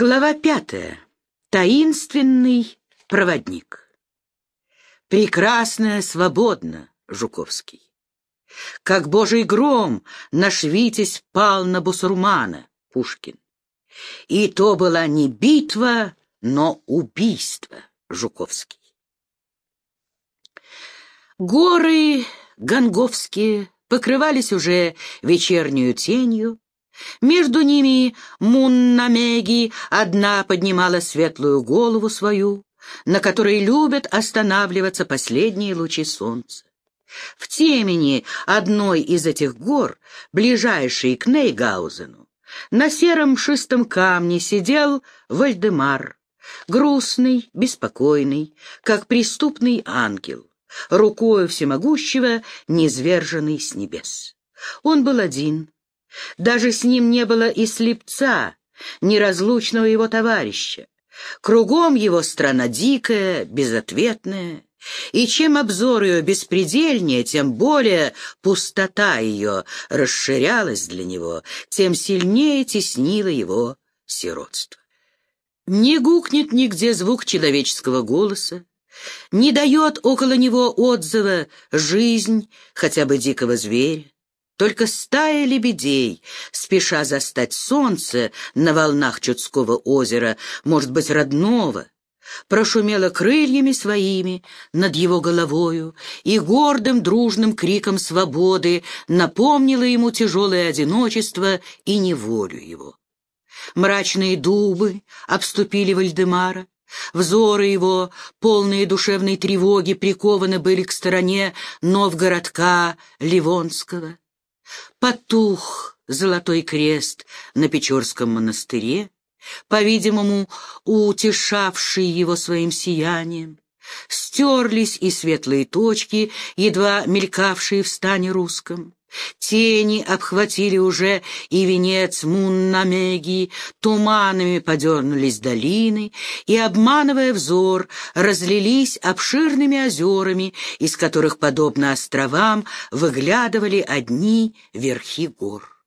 Глава пятая. Таинственный проводник. Прекрасно, свободно, Жуковский. Как божий гром наш Витязь пал на бусурмана, Пушкин. И то была не битва, но убийство, Жуковский. Горы Гонговские покрывались уже вечернюю тенью, между ними Муннамеги одна поднимала светлую голову свою, на которой любят останавливаться последние лучи солнца. В темени одной из этих гор, ближайшей к Нейгаузену, на сером шистом камне сидел Вальдемар, грустный, беспокойный, как преступный ангел, рукою всемогущего, низверженный с небес. Он был один, даже с ним не было и слепца, неразлучного его товарища. Кругом его страна дикая, безответная, и чем обзор ее беспредельнее, тем более пустота ее расширялась для него, тем сильнее теснило его сиротство. Не гукнет нигде звук человеческого голоса, не дает около него отзыва жизнь хотя бы дикого зверя. Только стая лебедей, спеша застать солнце на волнах Чудского озера, может быть, родного, прошумела крыльями своими над его головою и гордым дружным криком свободы напомнила ему тяжелое одиночество и неволю его. Мрачные дубы обступили Вальдемара, Взоры его, полные душевной тревоги, прикованы были к стороне Новгородка Ливонского. Потух золотой крест на Печорском монастыре, по-видимому, утешавший его своим сиянием. Стерлись и светлые точки, едва мелькавшие в стане русском. Тени обхватили уже и венец Муннамеги, туманами подернулись долины, и, обманывая взор, разлились обширными озерами, из которых, подобно островам, выглядывали одни верхи гор.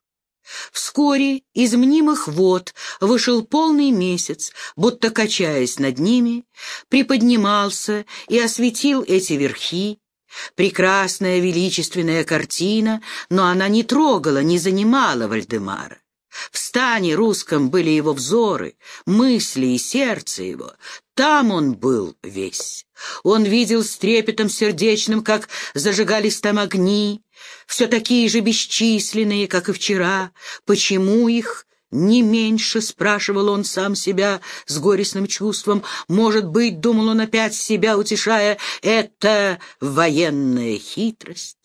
Вскоре из мнимых вод вышел полный месяц, будто качаясь над ними, приподнимался и осветил эти верхи, Прекрасная величественная картина, но она не трогала, не занимала Вальдемара. В стане русском были его взоры, мысли и сердце его. Там он был весь. Он видел с трепетом сердечным, как зажигались там огни, все такие же бесчисленные, как и вчера. Почему их не меньше, спрашивал он сам себя с горестным чувством. Может быть, думал он опять себя, утешая, это военная хитрость.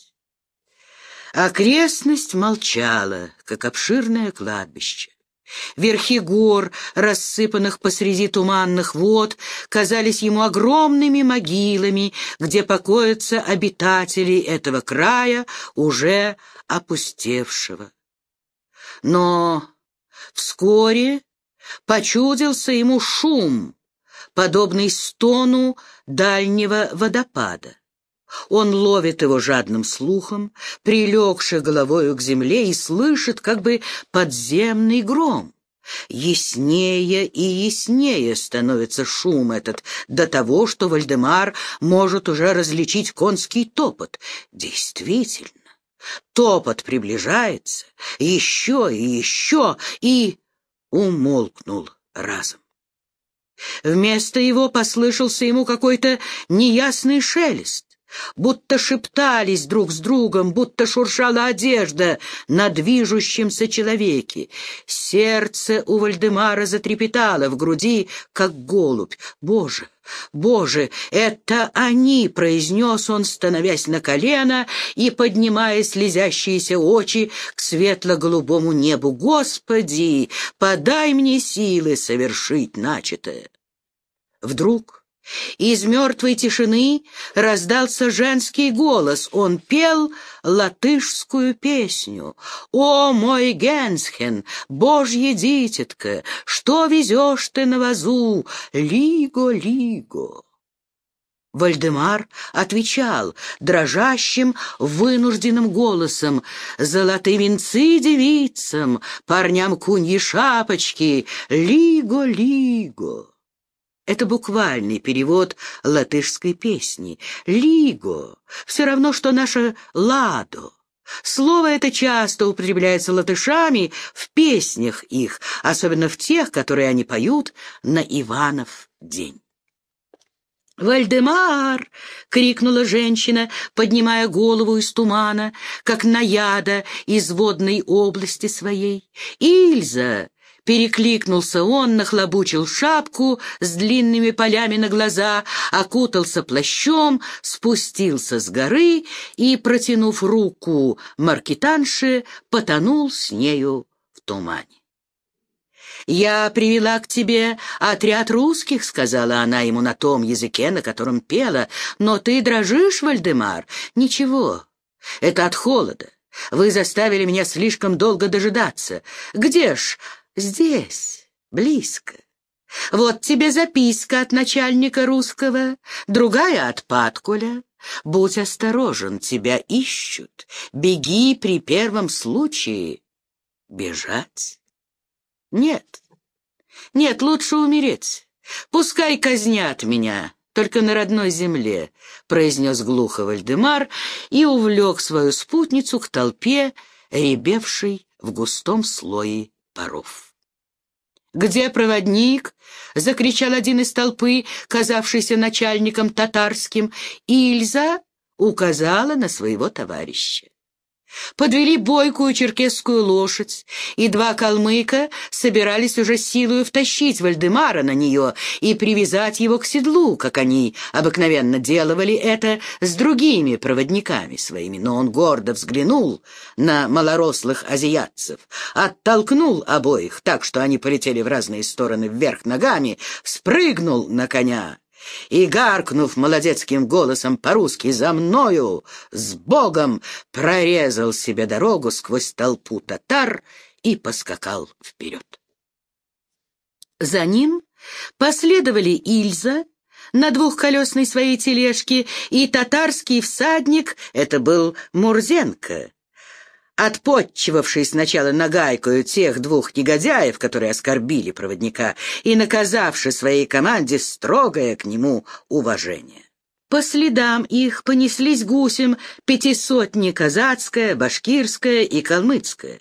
Окрестность молчала, как обширное кладбище. Верхи гор, рассыпанных посреди туманных вод, казались ему огромными могилами, где покоятся обитатели этого края, уже опустевшего. Но Вскоре почудился ему шум, подобный стону дальнего водопада. Он ловит его жадным слухом, прилегший головою к земле, и слышит как бы подземный гром. Яснее и яснее становится шум этот, до того, что Вальдемар может уже различить конский топот. Действительно, Топот приближается, еще и еще, и умолкнул разом. Вместо его послышался ему какой-то неясный шелест будто шептались друг с другом, будто шуршала одежда на движущемся человеке. Сердце у Вальдемара затрепетало в груди, как голубь. «Боже, Боже, это они!» — произнес он, становясь на колено и поднимая слезящиеся очи к светло-голубому небу. «Господи, подай мне силы совершить начатое!» Вдруг из мертвой тишины раздался женский голос. Он пел латышскую песню. «О, мой Генсхен, божье дитятка, что везешь ты на вазу? Лиго, лиго!» Вальдемар отвечал дрожащим, вынужденным голосом «Золотые венцы девицам, парням куньи шапочки, лиго-лиго». Это буквальный перевод латышской песни. «Лиго» — все равно, что наше «ладо». Слово это часто употребляется латышами в песнях их, особенно в тех, которые они поют на Иванов день. «Вальдемар!» — крикнула женщина, поднимая голову из тумана, как наяда из водной области своей. «Ильза!» — перекликнулся он, нахлобучил шапку с длинными полями на глаза, окутался плащом, спустился с горы и, протянув руку маркетанше, потонул с нею в тумане. «Я привела к тебе отряд русских», — сказала она ему на том языке, на котором пела. «Но ты дрожишь, Вальдемар?» «Ничего, это от холода. Вы заставили меня слишком долго дожидаться. Где ж? Здесь, близко. Вот тебе записка от начальника русского, другая от Паткуля. Будь осторожен, тебя ищут. Беги при первом случае. Бежать? Нет, нет, лучше умереть. Пускай казнят меня, только на родной земле, произнес глухо Вальдемар и увлек свою спутницу к толпе, ребевшей в густом слое паров. «Где проводник?» — закричал один из толпы, казавшийся начальником татарским. Ильза указала на своего товарища. Подвели бойкую черкесскую лошадь, и два калмыка собирались уже силою втащить Вальдемара на нее и привязать его к седлу, как они обыкновенно делали это с другими проводниками своими. Но он гордо взглянул на малорослых азиатцев, оттолкнул обоих так, что они полетели в разные стороны вверх ногами, спрыгнул на коня и, гаркнув молодецким голосом по-русски «За мною! С Богом!», прорезал себе дорогу сквозь толпу татар и поскакал вперед. За ним последовали Ильза на двухколесной своей тележке и татарский всадник, это был Мурзенко, отпотчевавший сначала нагайкою тех двух негодяев, которые оскорбили проводника, и наказавший своей команде строгое к нему уважение. По следам их понеслись гусем пятисотни казацкая, башкирская и калмыцкая.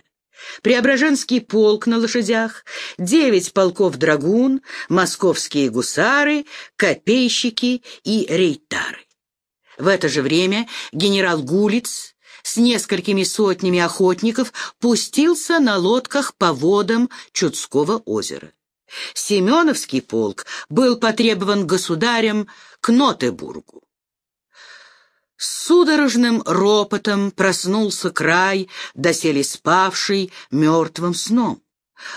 Преображенский полк на лошадях, девять полков драгун, московские гусары, копейщики и рейтары. В это же время генерал Гулиц, с несколькими сотнями охотников пустился на лодках по водам Чудского озера. Семеновский полк был потребован государем к Нотебургу. С судорожным ропотом проснулся край, доселе спавший мертвым сном.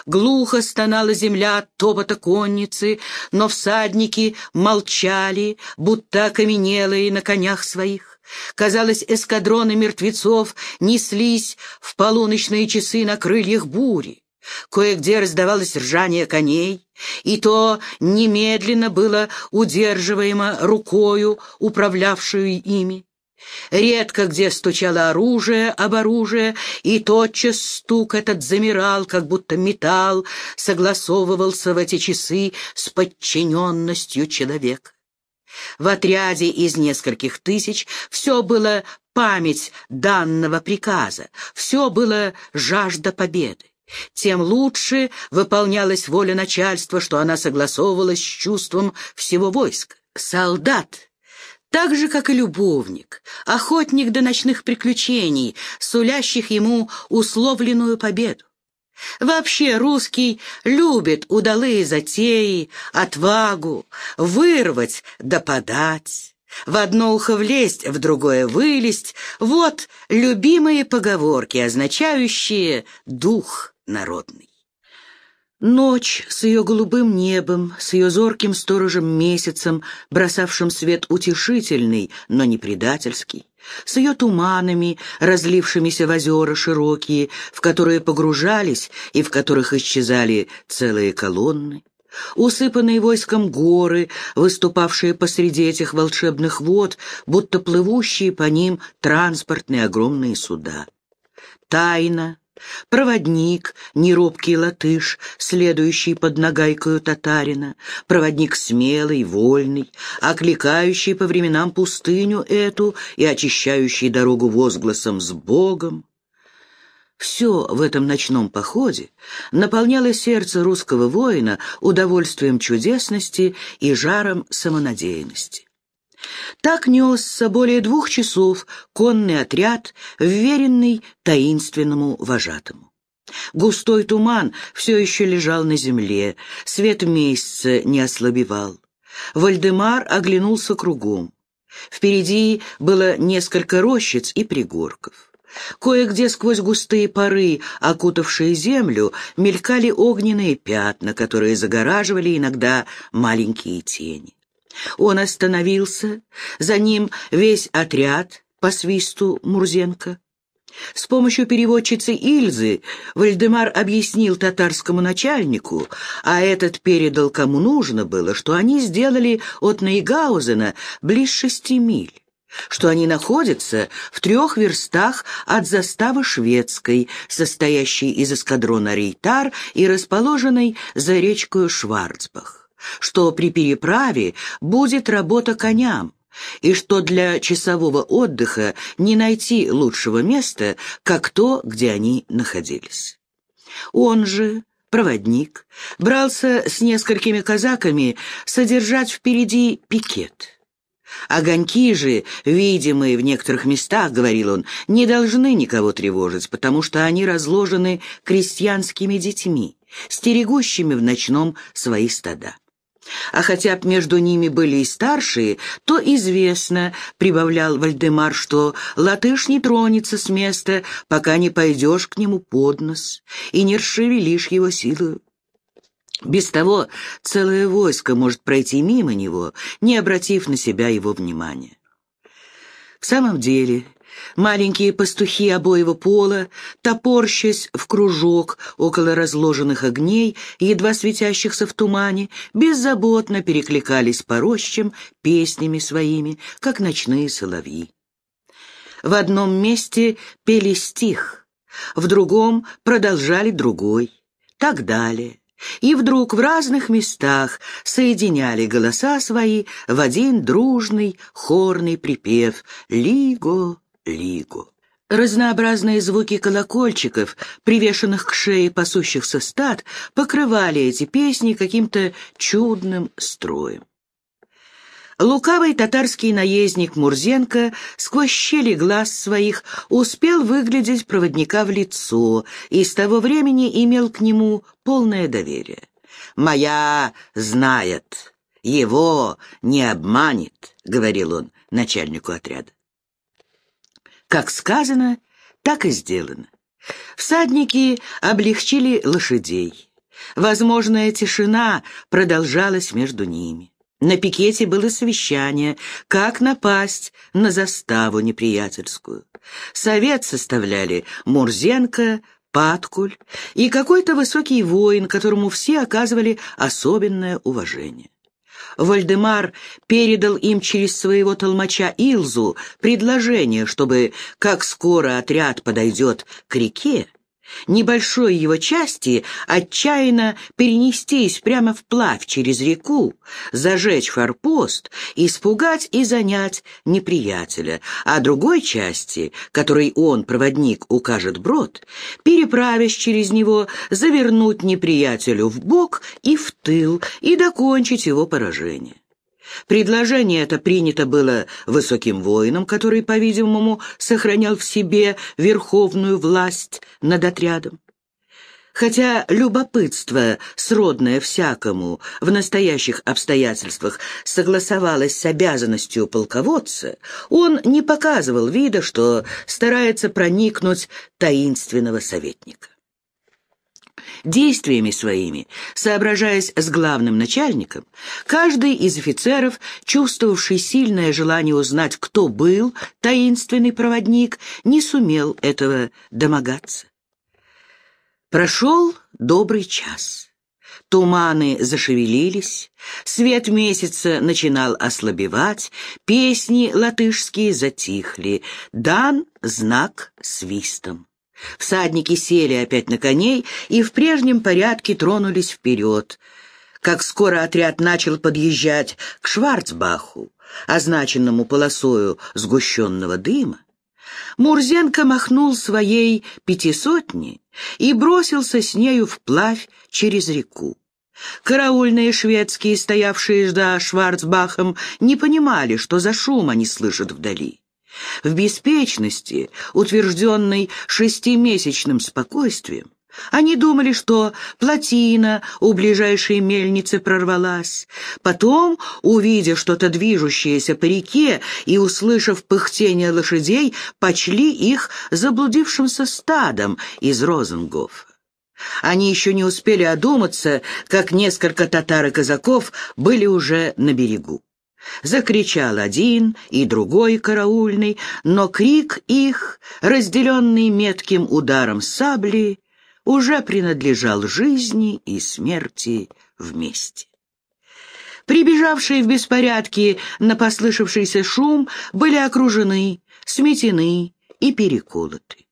Глухо стонала земля от топота конницы, но всадники молчали, будто окаменелые на конях своих. Казалось, эскадроны мертвецов неслись в полуночные часы на крыльях бури. Кое-где раздавалось ржание коней, и то немедленно было удерживаемо рукою, управлявшую ими. Редко где стучало оружие об оружие, и тотчас стук этот замирал, как будто металл согласовывался в эти часы с подчиненностью человека. В отряде из нескольких тысяч все было память данного приказа, все было жажда победы. Тем лучше выполнялась воля начальства, что она согласовывалась с чувством всего войска. Солдат, так же, как и любовник, охотник до ночных приключений, сулящих ему условленную победу. Вообще русский любит удалые затеи, отвагу, вырвать да подать, в одно ухо влезть, в другое вылезть. Вот любимые поговорки, означающие «дух народный». Ночь с ее голубым небом, с ее зорким сторожем месяцем, бросавшим свет утешительный, но не предательский, с ее туманами, разлившимися в озера широкие, в которые погружались и в которых исчезали целые колонны, усыпанные войском горы, выступавшие посреди этих волшебных вод, будто плывущие по ним транспортные огромные суда. Тайна, Проводник, неробкий латыш, следующий под нагайкою татарина, проводник смелый, вольный, окликающий по временам пустыню эту и очищающий дорогу возгласом «С Богом!» Все в этом ночном походе наполняло сердце русского воина удовольствием чудесности и жаром самонадеянности. Так несся более двух часов конный отряд, вверенный таинственному вожатому. Густой туман все еще лежал на земле, свет месяца не ослабевал. Вальдемар оглянулся кругом. Впереди было несколько рощиц и пригорков. Кое-где сквозь густые поры, окутавшие землю, мелькали огненные пятна, которые загораживали иногда маленькие тени. Он остановился, за ним весь отряд по свисту Мурзенко. С помощью переводчицы Ильзы Вальдемар объяснил татарскому начальнику, а этот передал кому нужно было, что они сделали от Нейгаузена близ шести миль что они находятся в трех верстах от заставы шведской, состоящей из эскадрона Рейтар и расположенной за речкой Шварцбах что при переправе будет работа коням, и что для часового отдыха не найти лучшего места, как то, где они находились. Он же, проводник, брался с несколькими казаками содержать впереди пикет. Огоньки же, видимые в некоторых местах, говорил он, не должны никого тревожить, потому что они разложены крестьянскими детьми, стерегущими в ночном свои стада. А хотя б между ними были и старшие, то известно, — прибавлял Вальдемар, — что латыш не тронется с места, пока не пойдешь к нему под нос и не расшевелишь его силою. Без того целое войско может пройти мимо него, не обратив на себя его внимания. В самом деле, Маленькие пастухи обоего пола, топорщась в кружок около разложенных огней, едва светящихся в тумане, беззаботно перекликались по рощам песнями своими, как ночные соловьи. В одном месте пели стих, в другом продолжали другой, так далее. И вдруг в разных местах соединяли голоса свои в один дружный хорный припев «Лиго, лигу. Разнообразные звуки колокольчиков, привешенных к шее пасущихся стад, покрывали эти песни каким-то чудным строем. Лукавый татарский наездник Мурзенко сквозь щели глаз своих успел выглядеть проводника в лицо и с того времени имел к нему полное доверие. «Моя знает, его не обманет», — говорил он начальнику отряда. Как сказано, так и сделано. Всадники облегчили лошадей. Возможная тишина продолжалась между ними. На пикете было совещание, как напасть на заставу неприятельскую. Совет составляли Мурзенко, Паткуль и какой-то высокий воин, которому все оказывали особенное уважение. Вальдемар передал им через своего толмача Илзу предложение, чтобы, как скоро отряд подойдет к реке, небольшой его части отчаянно перенестись прямо вплавь через реку, зажечь форпост, испугать и занять неприятеля, а другой части, которой он, проводник, укажет брод, переправясь через него, завернуть неприятелю в бок и в тыл и докончить его поражение. Предложение это принято было высоким воином, который, по-видимому, сохранял в себе верховную власть над отрядом. Хотя любопытство, сродное всякому, в настоящих обстоятельствах согласовалось с обязанностью полководца, он не показывал вида, что старается проникнуть таинственного советника. Действиями своими, соображаясь с главным начальником, каждый из офицеров, чувствовавший сильное желание узнать, кто был таинственный проводник, не сумел этого домогаться. Прошел добрый час. Туманы зашевелились, свет месяца начинал ослабевать, песни латышские затихли, дан знак свистом. Всадники сели опять на коней и в прежнем порядке тронулись вперед. Как скоро отряд начал подъезжать к Шварцбаху, означенному полосою сгущенного дыма, Мурзенко махнул своей пятисотни и бросился с нею вплавь через реку. Караульные шведские, стоявшие за Шварцбахом, не понимали, что за шум они слышат вдали. В беспечности, утвержденной шестимесячным спокойствием, они думали, что плотина у ближайшей мельницы прорвалась. Потом, увидя что-то движущееся по реке и услышав пыхтение лошадей, почли их заблудившимся стадом из Розенгофа. Они еще не успели одуматься, как несколько татар и казаков были уже на берегу. Закричал один и другой караульный, но крик их, разделенный метким ударом сабли, уже принадлежал жизни и смерти вместе. Прибежавшие в беспорядке на послышавшийся шум были окружены, сметены и переколоты.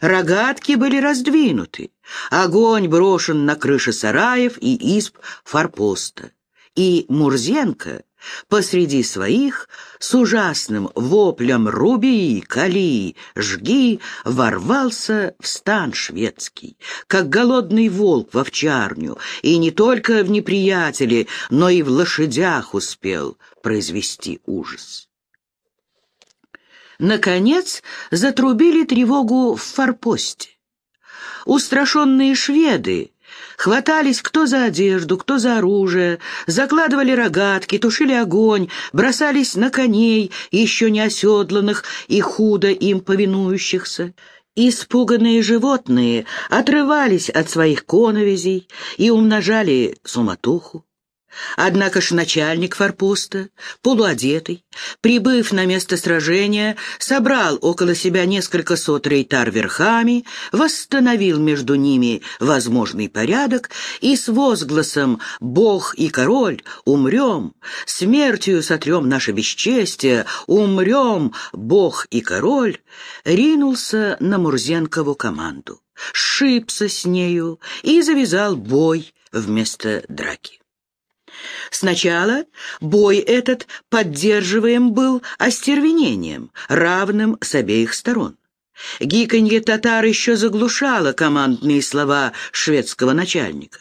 Рогатки были раздвинуты, огонь брошен на крыши сараев и изб форпоста, и Мурзенко посреди своих с ужасным воплем «Руби! Кали! Жги!» ворвался в стан шведский, как голодный волк в овчарню, и не только в неприятеле, но и в лошадях успел произвести ужас. Наконец затрубили тревогу в форпосте. Устрашенные шведы хватались кто за одежду, кто за оружие, закладывали рогатки, тушили огонь, бросались на коней, еще не оседланных и худо им повинующихся. Испуганные животные отрывались от своих коновизей и умножали суматоху. Однако ж начальник форпоста, полуодетый, прибыв на место сражения, собрал около себя несколько сот рейтар верхами, восстановил между ними возможный порядок и с возгласом «Бог и король, умрем! Смертью сотрем наше бесчестие! Умрем, Бог и король!» ринулся на Мурзенкову команду, сшибся с нею и завязал бой вместо драки. Сначала бой этот поддерживаем был остервенением, равным с обеих сторон. Гиканье татар еще заглушало командные слова шведского начальника.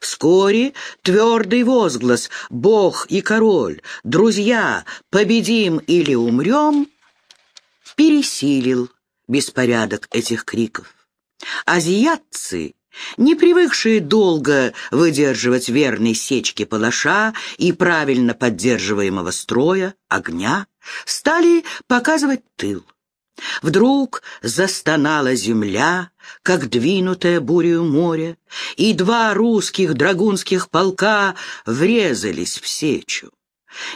Вскоре твердый возглас «Бог и король, друзья, победим или умрем» пересилил беспорядок этих криков. Азиатцы не привыкшие долго выдерживать верной сечки палаша и правильно поддерживаемого строя, огня, стали показывать тыл. Вдруг застонала земля, как двинутая бурею море, и два русских драгунских полка врезались в сечу.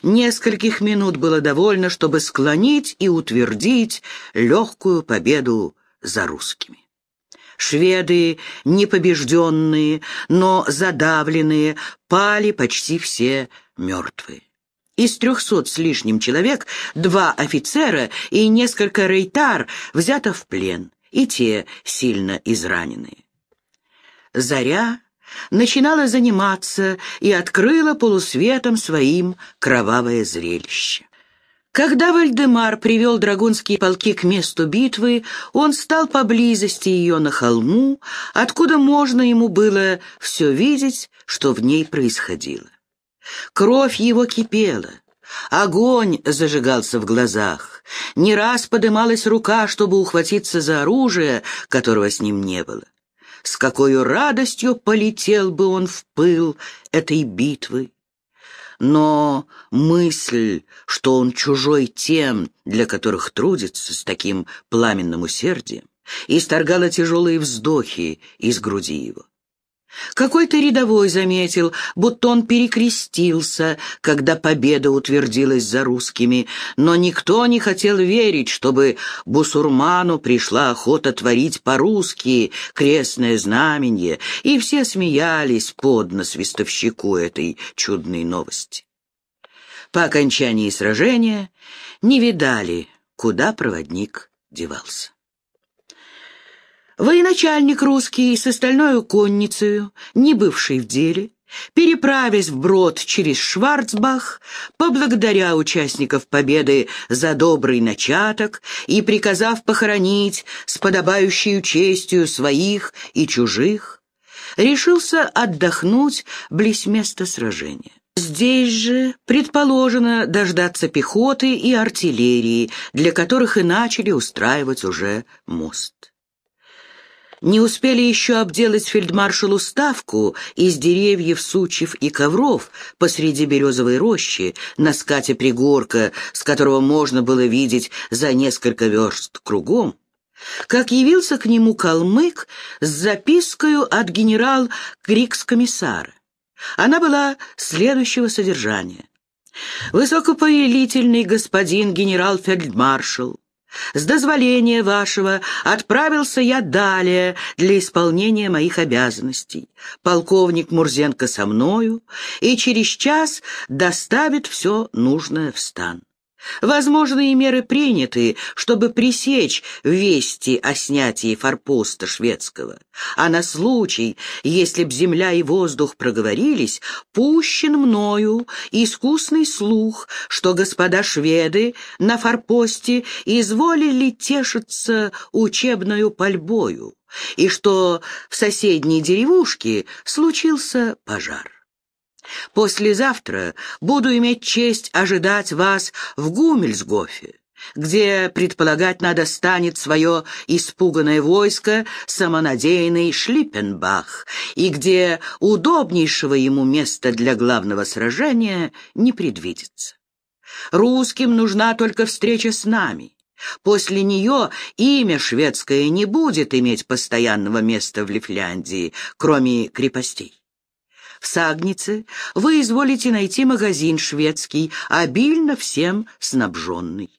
Нескольких минут было довольно, чтобы склонить и утвердить легкую победу за русскими. Шведы, непобежденные, но задавленные, пали почти все мертвые. Из трехсот с лишним человек два офицера и несколько рейтар взято в плен, и те сильно израненные. Заря начинала заниматься и открыла полусветом своим кровавое зрелище. Когда Вальдемар привел драгунские полки к месту битвы, он стал поблизости ее на холму, откуда можно ему было все видеть, что в ней происходило. Кровь его кипела, огонь зажигался в глазах, не раз подымалась рука, чтобы ухватиться за оружие, которого с ним не было. С какой радостью полетел бы он в пыл этой битвы! Но мысль, что он чужой тем, для которых трудится с таким пламенным усердием, исторгала тяжелые вздохи из груди его. Какой-то рядовой заметил, будто он перекрестился, когда победа утвердилась за русскими, но никто не хотел верить, чтобы бусурману пришла охота творить по-русски крестное знаменье, и все смеялись под нос вестовщику этой чудной новости. По окончании сражения не видали, куда проводник девался. Военачальник русский с остальной конницею, не бывший в деле, переправясь вброд через Шварцбах, поблагодаря участников победы за добрый начаток и приказав похоронить с подобающей честью своих и чужих, решился отдохнуть близ места сражения. Здесь же предположено дождаться пехоты и артиллерии, для которых и начали устраивать уже мост. Не успели еще обделать фельдмаршалу ставку из деревьев, сучьев и ковров посреди березовой рощи на скате пригорка, с которого можно было видеть за несколько верст кругом, как явился к нему калмык с запиской от генерал-крикс-комиссара. Она была следующего содержания. «Высокоповелительный господин генерал-фельдмаршал, с дозволения вашего отправился я далее для исполнения моих обязанностей. Полковник Мурзенко со мною и через час доставит все нужное в стан. Возможные меры приняты, чтобы пресечь вести о снятии форпоста шведского, а на случай, если б земля и воздух проговорились, пущен мною искусный слух, что господа шведы на форпосте изволили тешиться учебною пальбою, и что в соседней деревушке случился пожар. Послезавтра буду иметь честь ожидать вас в Гумельсгофе, где, предполагать надо, станет свое испуганное войско самонадеянный Шлиппенбах, и где удобнейшего ему места для главного сражения не предвидится. Русским нужна только встреча с нами. После нее имя шведское не будет иметь постоянного места в Лифляндии, кроме крепостей. В Сагнице вы изволите найти магазин шведский, обильно всем снабженный.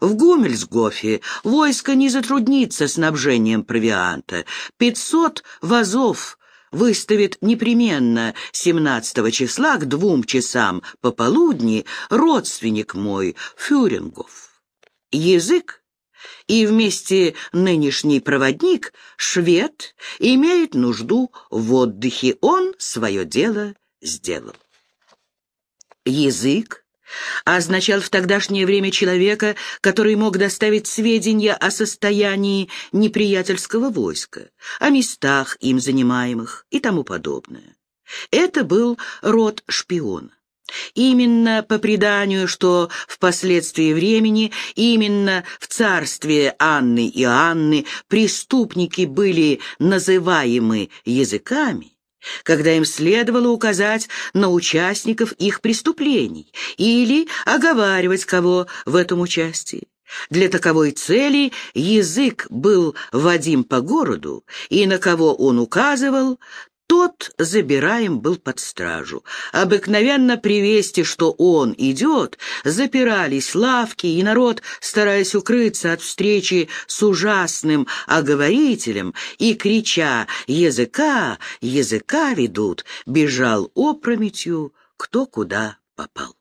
В Гумельсгофе войско не затруднится снабжением провианта. Пятьсот вазов выставит непременно 17 числа к двум часам пополудни родственник мой Фюрингов. Язык и вместе нынешний проводник, швед, имеет нужду в отдыхе. Он свое дело сделал. Язык означал в тогдашнее время человека, который мог доставить сведения о состоянии неприятельского войска, о местах им занимаемых и тому подобное. Это был род шпиона. Именно по преданию, что впоследствии времени, именно в царстве Анны и Анны преступники были называемы языками, когда им следовало указать на участников их преступлений или оговаривать кого в этом участии. Для таковой цели язык был Вадим по городу, и на кого он указывал, тот забираем был под стражу. Обыкновенно при вести, что он идет, запирались лавки, и народ, стараясь укрыться от встречи с ужасным оговорителем и, крича «Языка! Языка ведут!», бежал опрометью, кто куда попал.